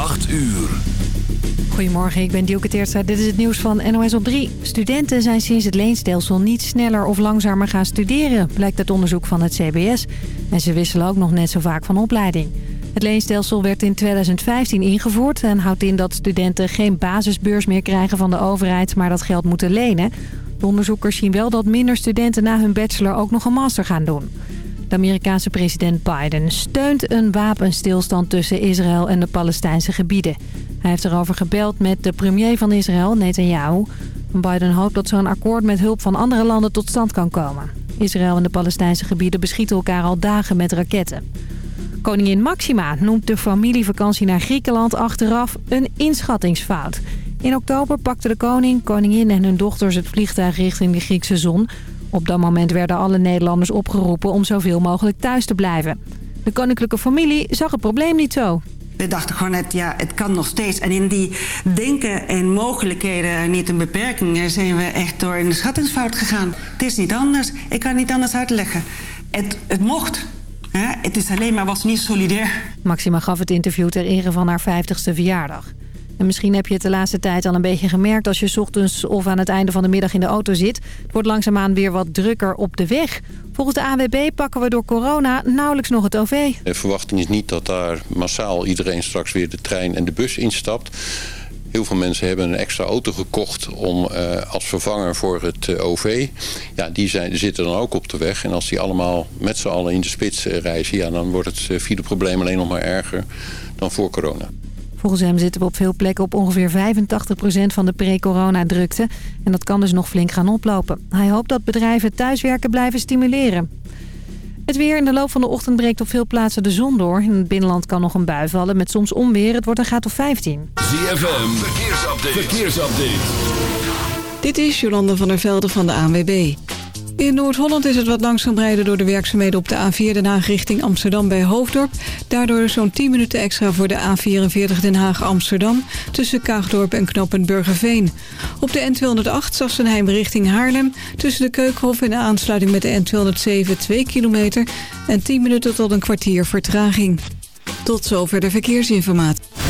8 uur. Goedemorgen, ik ben Dielke Teertstra. Dit is het nieuws van NOS op 3. Studenten zijn sinds het leenstelsel niet sneller of langzamer gaan studeren... blijkt uit onderzoek van het CBS. En ze wisselen ook nog net zo vaak van opleiding. Het leenstelsel werd in 2015 ingevoerd... en houdt in dat studenten geen basisbeurs meer krijgen van de overheid... maar dat geld moeten lenen. De onderzoekers zien wel dat minder studenten na hun bachelor ook nog een master gaan doen. De Amerikaanse president Biden steunt een wapenstilstand tussen Israël en de Palestijnse gebieden. Hij heeft erover gebeld met de premier van Israël, Netanyahu. Biden hoopt dat zo'n akkoord met hulp van andere landen tot stand kan komen. Israël en de Palestijnse gebieden beschieten elkaar al dagen met raketten. Koningin Maxima noemt de familievakantie naar Griekenland achteraf een inschattingsfout. In oktober pakte de koning, koningin en hun dochters het vliegtuig richting de Griekse zon. Op dat moment werden alle Nederlanders opgeroepen om zoveel mogelijk thuis te blijven. De koninklijke familie zag het probleem niet zo. We dachten gewoon net, ja, het kan nog steeds. En in die denken en mogelijkheden, niet een beperkingen... zijn we echt door in de schattingsfout gegaan. Het is niet anders. Ik kan het niet anders uitleggen. Het, het mocht. Hè? Het is alleen maar was niet solidair. Maxima gaf het interview ter ere van haar 50ste verjaardag. En misschien heb je het de laatste tijd al een beetje gemerkt... als je ochtends of aan het einde van de middag in de auto zit. Het wordt langzaamaan weer wat drukker op de weg. Volgens de AWB pakken we door corona nauwelijks nog het OV. De verwachting is niet dat daar massaal iedereen straks weer de trein en de bus instapt. Heel veel mensen hebben een extra auto gekocht om, uh, als vervanger voor het uh, OV. Ja, die zijn, zitten dan ook op de weg. En als die allemaal met z'n allen in de spits uh, reizen... Ja, dan wordt het fileprobleem alleen nog maar erger dan voor corona. Volgens hem zitten we op veel plekken op ongeveer 85% van de pre-corona-drukte. En dat kan dus nog flink gaan oplopen. Hij hoopt dat bedrijven thuiswerken blijven stimuleren. Het weer in de loop van de ochtend breekt op veel plaatsen de zon door. In het binnenland kan nog een bui vallen met soms onweer. Het wordt een graad of 15. ZFM, verkeersupdate. verkeersupdate. Dit is Jolanda van der Velde van de ANWB. In Noord-Holland is het wat langzaam rijden door de werkzaamheden op de A4 Den Haag richting Amsterdam bij Hoofddorp. Daardoor zo'n 10 minuten extra voor de A44 Den Haag-Amsterdam tussen Kaagdorp en Knoppen Burgerveen. Op de N208 Sassenheim richting Haarlem tussen de Keukenhof en de aansluiting met de N207 2 kilometer en 10 minuten tot een kwartier vertraging. Tot zover de verkeersinformatie.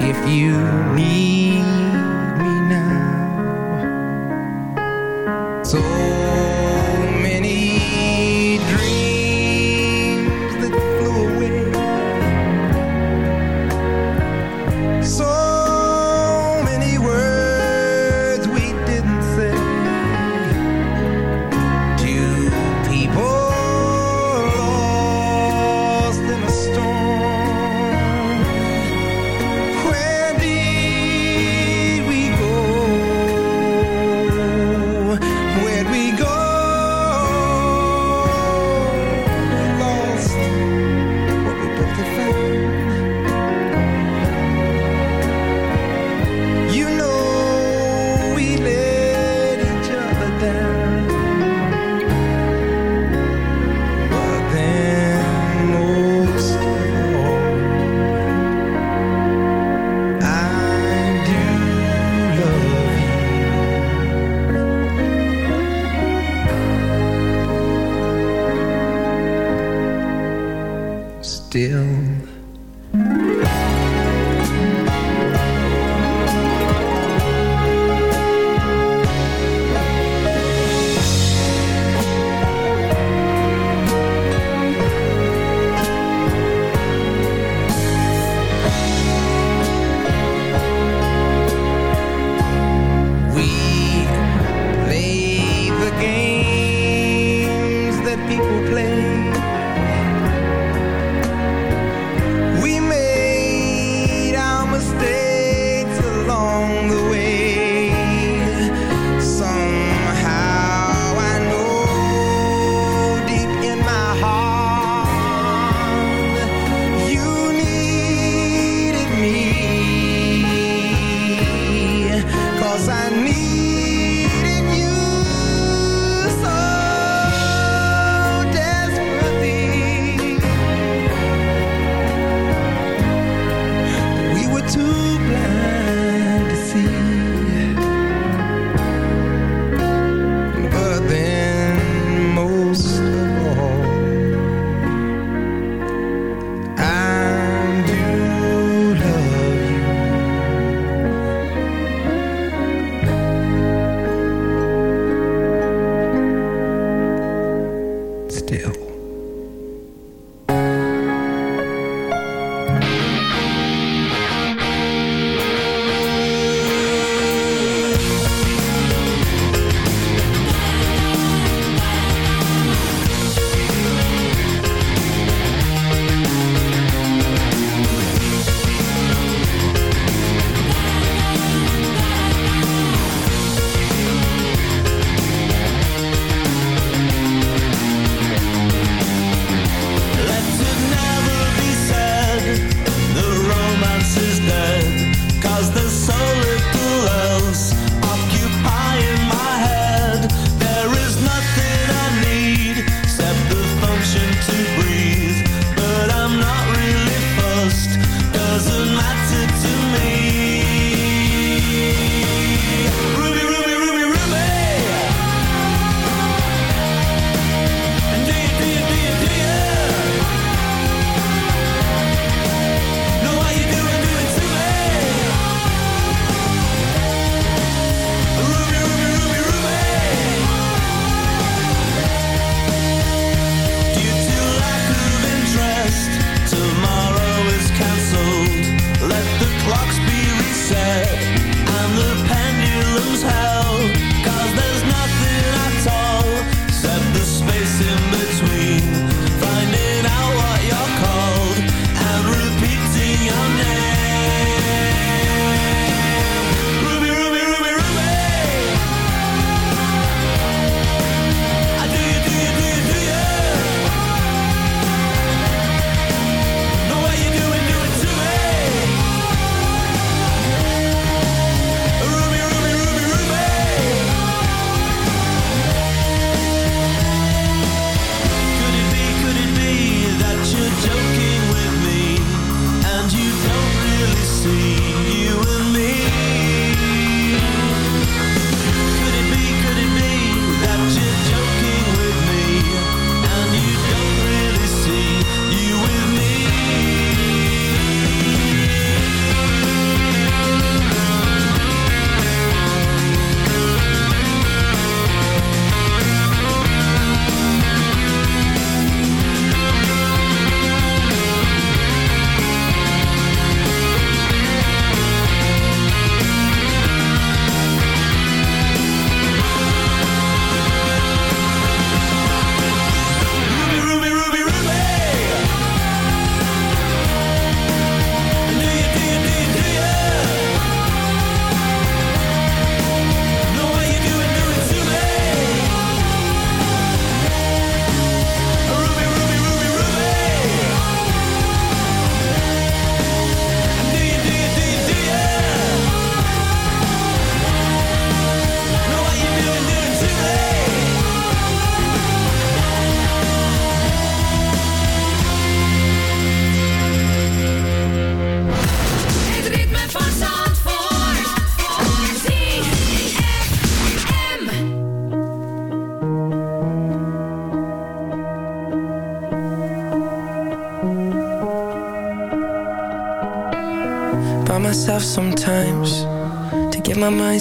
If you need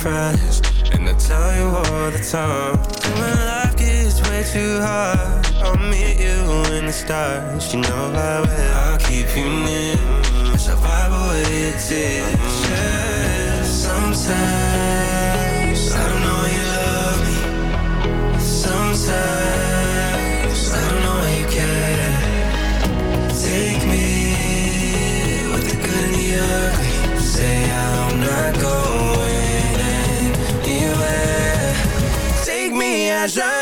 friends And I tell you all the time When life gets way too hard. I'll meet you in the stars You know I will. I'll keep you near Survive away your tears Sometimes voyageur.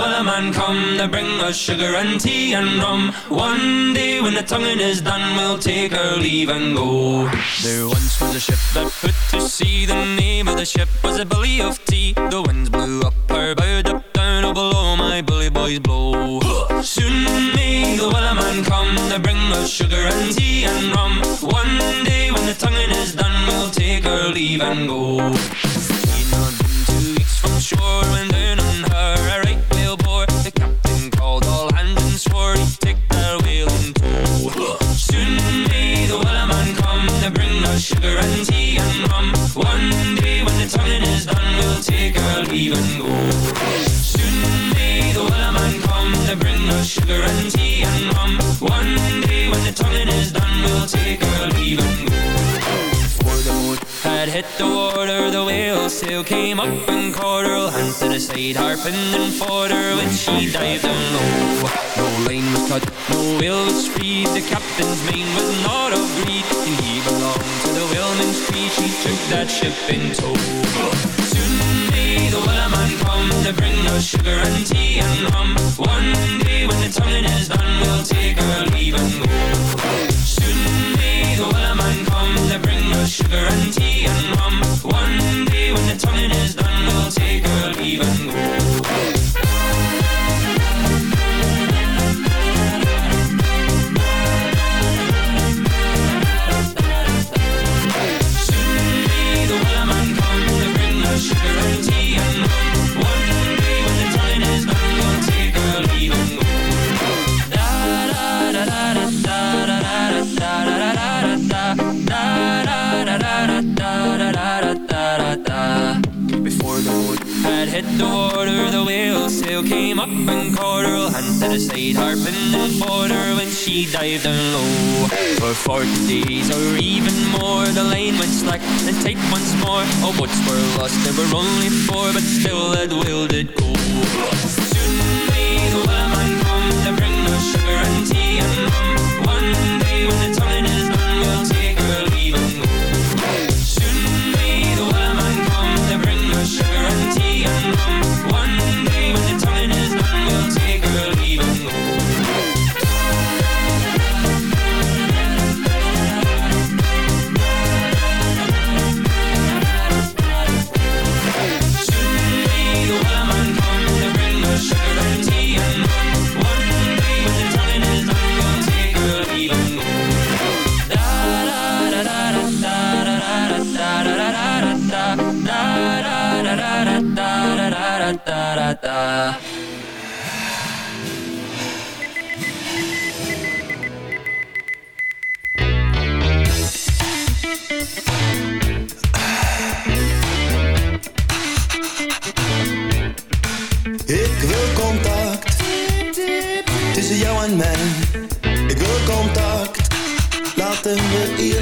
May the wellerman come to bring us sugar and tea and rum. One day when the tonguing is done, we'll take our leave and go. There once was a ship that put to sea. The name of the ship was a bully of Tea. The winds blew up her bow, up down, oh below my bully boys blow. Soon may the wellerman come to bring us sugar and tea and rum. One day when the tonguing is done, we'll take our leave and go. Two weeks from shore when down on sugar and tea and rum. One day when the tonguing is done, we'll take our leave and go. Soon may the wellerman come to bring us sugar and tea and rum. One day when the tonguing is done, we'll take our leave and go. Had hit the water, the whale sail came up and caught her hand to the side, harping and fought her when she dived down low. No line was cut, no whale was freed. The captain's mane was not of greed, and he belonged creed. She took that ship in tow. Soon may the wellerman come to bring us sugar and tea and rum. One day when the tonguing is done, we'll take our leave and go. Soon may the wellerman come to bring us sugar and tea and rum. One day when the tonguing is done, we'll take our leave and go. The water, the whale sail came up and caught her hand to the side, harping fought her when she dived down low. For forty days or even more, the line went slack and tight once more. All boats were lost, there were only four, but still that whale did go. Soon may the wellerman come to bring us sugar and tea and rum. One day when the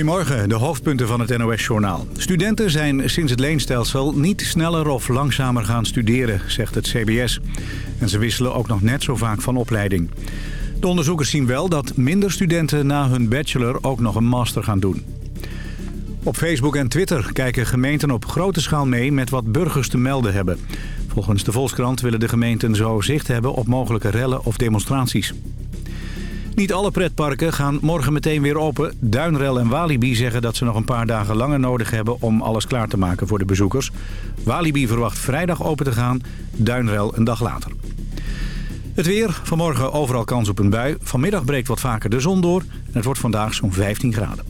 Goedemorgen, de hoofdpunten van het NOS-journaal. Studenten zijn sinds het leenstelsel niet sneller of langzamer gaan studeren, zegt het CBS. En ze wisselen ook nog net zo vaak van opleiding. De onderzoekers zien wel dat minder studenten na hun bachelor ook nog een master gaan doen. Op Facebook en Twitter kijken gemeenten op grote schaal mee met wat burgers te melden hebben. Volgens de Volkskrant willen de gemeenten zo zicht hebben op mogelijke rellen of demonstraties. Niet alle pretparken gaan morgen meteen weer open. Duinrel en Walibi zeggen dat ze nog een paar dagen langer nodig hebben om alles klaar te maken voor de bezoekers. Walibi verwacht vrijdag open te gaan, Duinrel een dag later. Het weer, vanmorgen overal kans op een bui. Vanmiddag breekt wat vaker de zon door en het wordt vandaag zo'n 15 graden.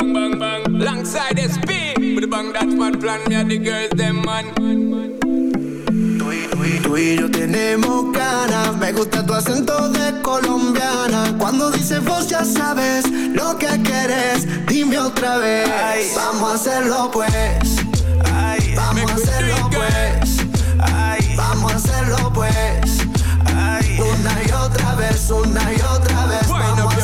Bang bang bang. Alongside SP with bang that mad plan. Me and the girls them man. Tú y yo tenemos ganas, me gusta tu acento de colombiana. Cuando dices vos ya sabes lo que quieres, dime otra vez. Vamos a hacerlo pues. Vamos a hacerlo pues. Vamos a hacerlo pues. Una y otra vez, una y otra vez. Vamos a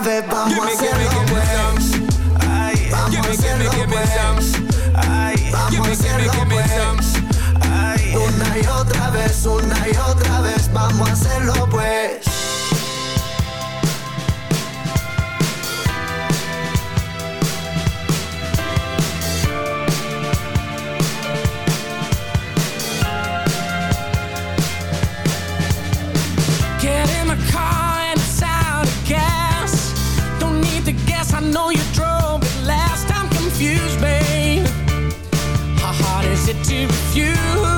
Vez vamos a hacerlo pues. Ay, vamos a hacerlo pues. Ay, vamos a hacerlo pues. Ay, una y otra vez, una y otra vez, vamos a hacerlo pues. Get in the car I know you drove it last. I'm confused, babe. How hard is it to refuse,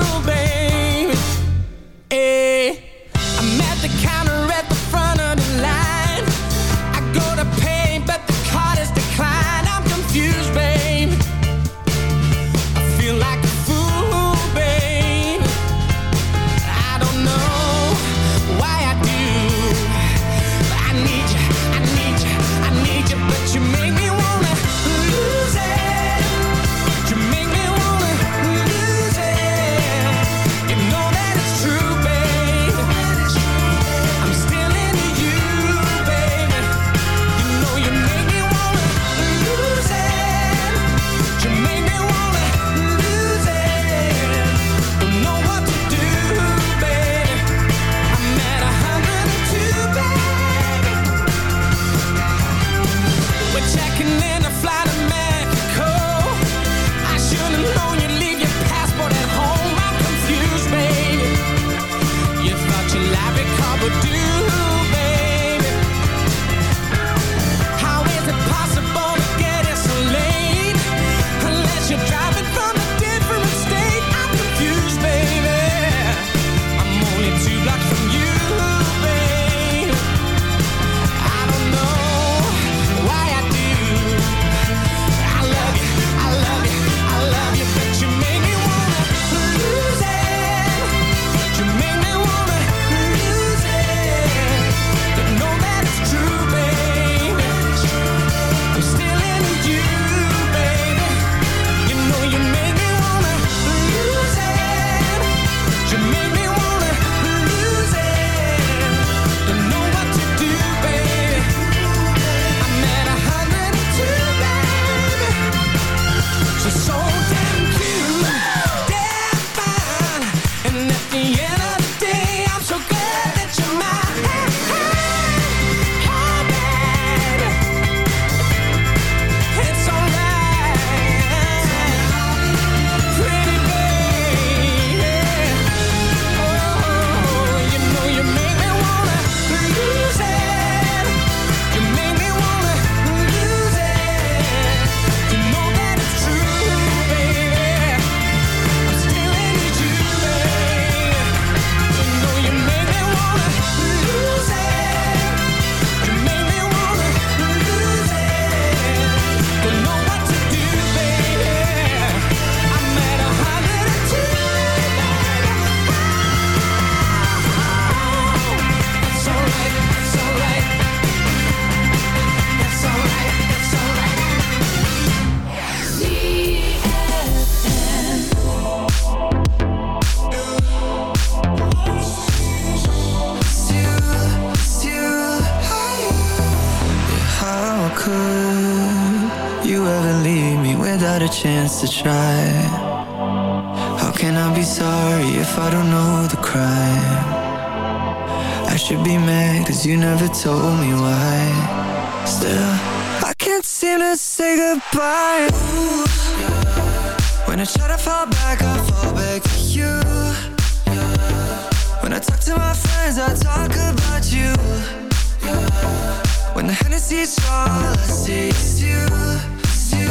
could you ever leave me without a chance to try? How can I be sorry if I don't know the crime? I should be mad cause you never told me why Still, I can't seem to say goodbye Ooh. When I try to fall back, I fall back to you. When I talk to my friends, I talk about you when the Hennessy's all I see is you, it's you,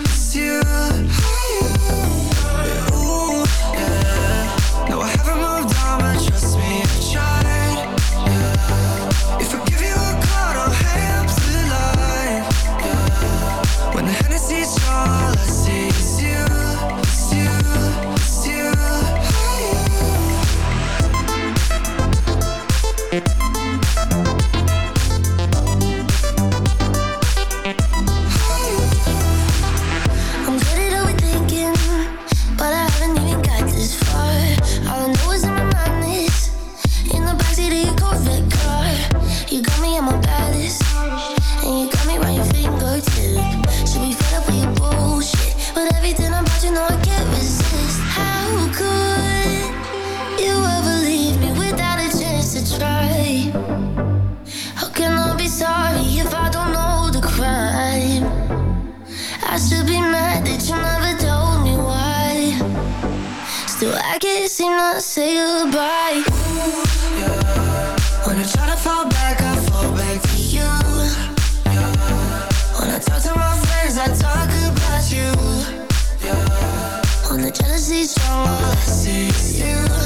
it's you, yeah, ooh, yeah. No, I haven't moved on, but trust me, I've tried. Yeah. If I give you a call, I'll hang up the line. Yeah. When the Hennessy's all I see. still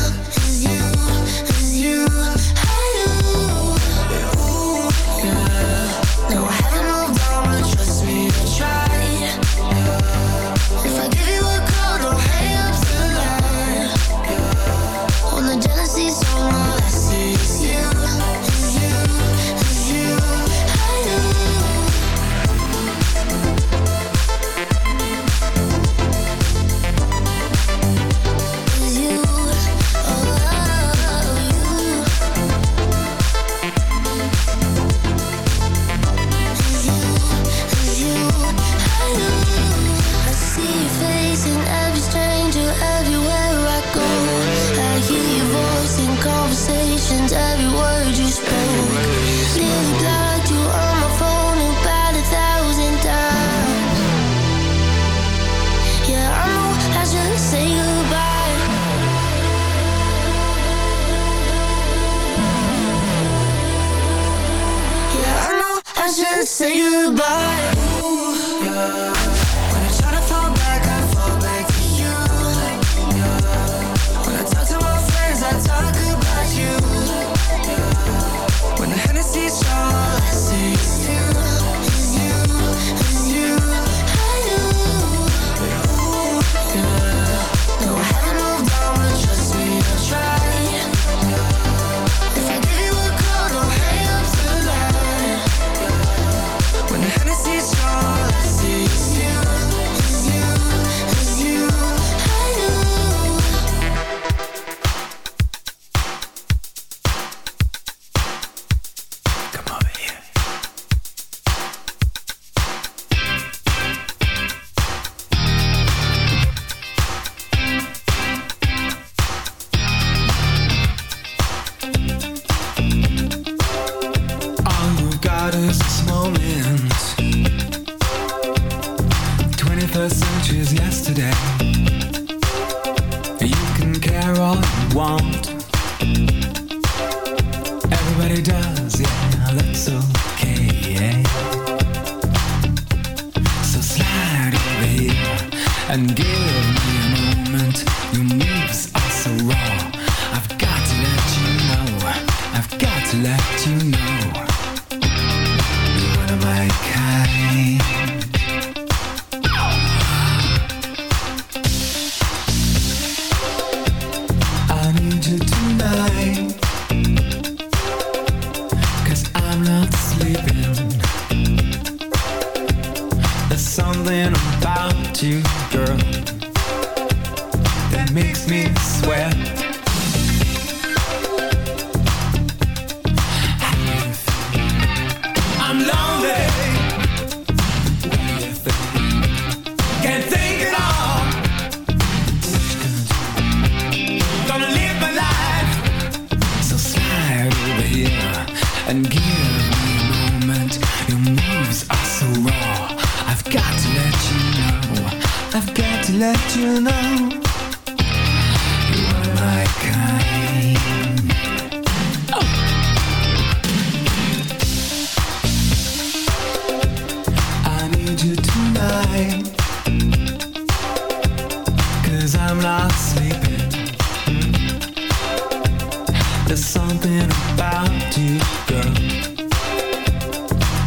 There's something about you, girl,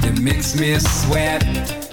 that makes me sweat.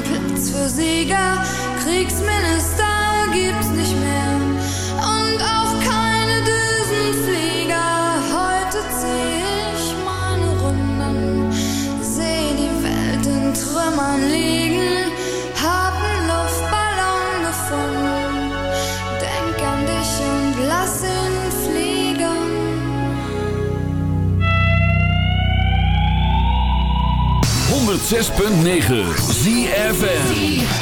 Für Sieger. Kriegsminister gibt's nicht mehr .9 ZFM.